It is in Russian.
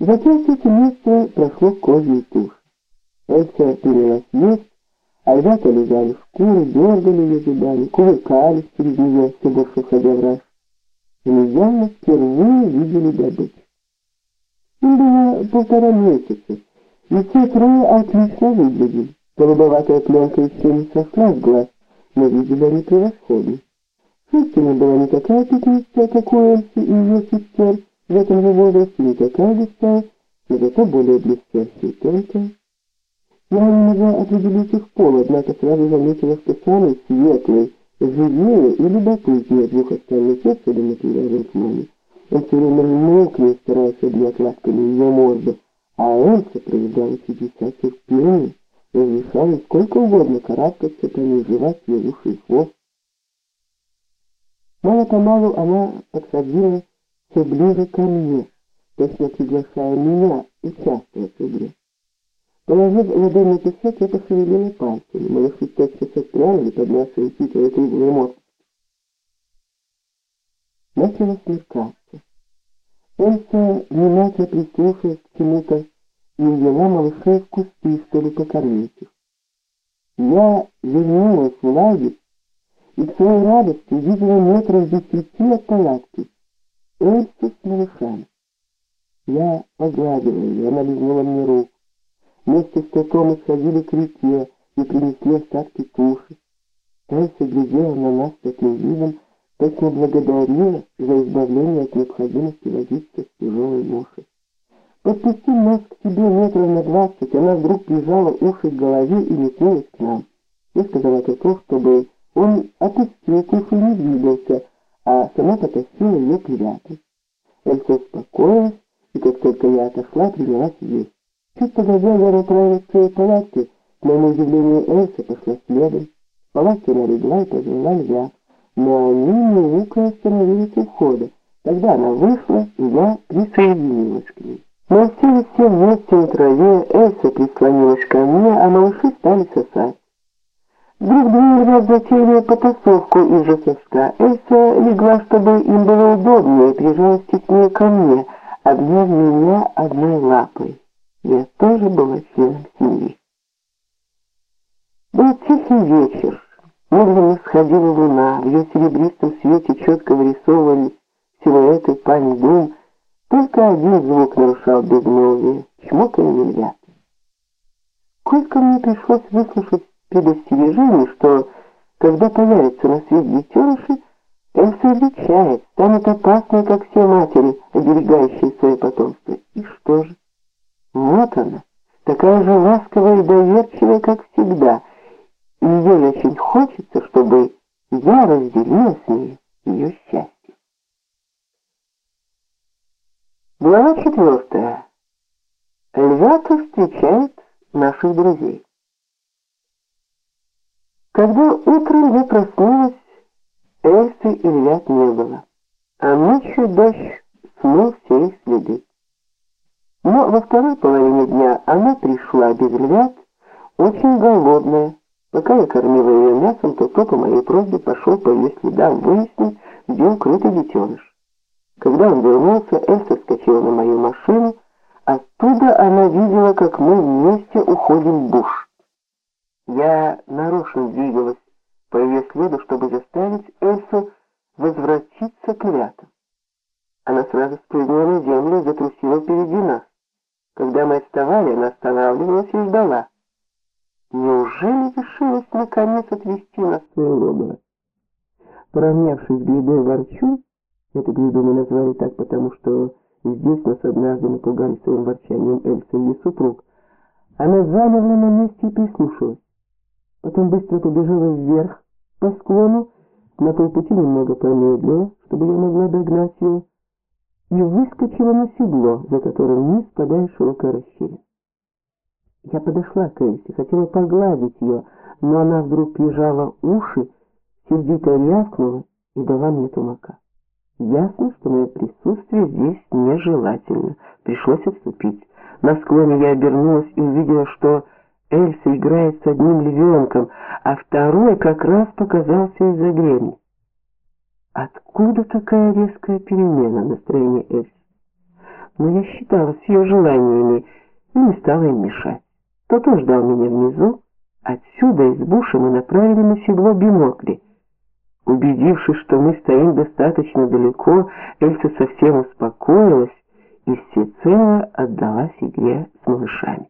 Затем все семейство прошло к козьей туш. Эльса принялась есть, а ребята лежали в шкуры, дергали ее зубами, кувыркались через нее, все больше входя в раз. Явно впервые видели добычу. Им было полтора месяца, и все трое отлично выглядели. Голубоватая пленка еще не сошла с глаз, но видели они превосходно. Не была не такая пятнистая, как у Эльсы и ее сестер в этом же возрасте, не такая густая, но зато более блестящая тонкая. Я не могла определить их пол, однако сразу заметила, что самый светлый, живее и любопытнее двух остальных особенно привязан к маме. Он все время ней, стараясь обнять лапками ее морду, а Эльса проявляла чудеса терпения, разрешала сколько угодно карабкаться по ней, жевать ее уши и хвост. Мало-помалу она подходила все ближе ко мне, точно приглашая меня участвовать в игре. Положив ладонь на песок, я пошевелила пальцами. Малыши тотчас отпрянули, подняв свои хитрые круглые мозги. Начало смеркаться. Эльса внимательно прислушалась к чему-то и увела малышей в кусты, чтобы покормить их. Я вернулась в лагерь и к своей радости увидела метров десяти от палатки С малышами. Я погладила ее, она лизнула мне руку. Вместе с котом мы сходили к реке и принесли остатки туши. Эльса глядела на нас таким видом, точно благодарила за избавление от необходимости возиться с тяжелой ношей. Подпустив нас к себе метров на двадцать, она вдруг прижала уши к голове и метнулась к нам. Я сказала коту, чтобы он опустил тушу и не двигался, а сама потащила ее ребятам. Эльса успокоилась, и как только я отошла, принялась есть. Чуть погодя, я направилась к своей палатке. К моему удивлению, Эльса пошла следом. В палатке и позвала львя. Но они, мяукая, остановились у входа. Тогда она вышла, и я присоединилась к ней. Мы уселись все вместе на траве, Эльса прислонилась ко мне, а малыши стали сосать. Двое ребят затеяли потасовку из-за соска. Эльса легла, чтобы им было удобнее, прижалась теснее ко мне, обняв меня одной лапой. Я тоже была членом семьи. Был тихий вечер. Медленно сходила луна, в ее серебристом свете четко вырисовывались силуэты пани дом. Только один звук нарушал безмолвие — чмоканье львят. Сколько мне пришлось выслушать предостережений, что, когда появится на свет детеныши, Эльса изучает, станет опасной, как все матери, оберегающие свое потомство. И что же? Вот она, такая же ласковая и доверчивая, как всегда. И ей очень хочется, чтобы я разделила с ней ее счастье. Глава четвертая. Львята встречают наших друзей. Когда утром я проснулась, Эльсы и львят не было, а ночью дождь смыл все их следы. Но во второй половине дня она пришла без львят, очень голодная. Пока я кормила ее мясом, то кто по моей просьбе пошел по ее следам выяснить, где укрытый детеныш. Когда он вернулся, Эльса скочила на мою машину. Оттуда она видела, как мы вместе уходим в буш. Я нарочно двигалась по ее следу, чтобы заставить Эльсу возвратиться к львятам. Она сразу спрыгнула на землю и затрусила впереди нас. Когда мы отставали, она останавливалась и ждала. Неужели решилась наконец отвести нас в свое логово? Поравнявшись с грядой эту гряду мы назвали так, потому что здесь нас однажды напугали своим ворчанием Эльса и ее супруг, она замерла на месте и прислушалась. Потом быстро побежала вверх по склону, на полпути немного промедлила, чтобы я могла догнать ее, и выскочила на седло, за которым вниз спадает широкая расщелина. Я подошла к Эльсе, хотела погладить ее, но она вдруг прижала уши, сердито рявкнула и дала мне тумака. Ясно, что мое присутствие здесь нежелательно. Пришлось отступить. На склоне я обернулась и увидела, что Эльса играет с одним львенком, а второй как раз показался из-за гребня. Откуда такая резкая перемена настроения Эльсы? но я считала с ее желаниями и не стала им мешать. Тото ждал меня внизу, отсюда из буша мы направили на седло бинокли. Убедившись, что мы стоим достаточно далеко, Эльса совсем успокоилась и всецело отдалась игре с малышами.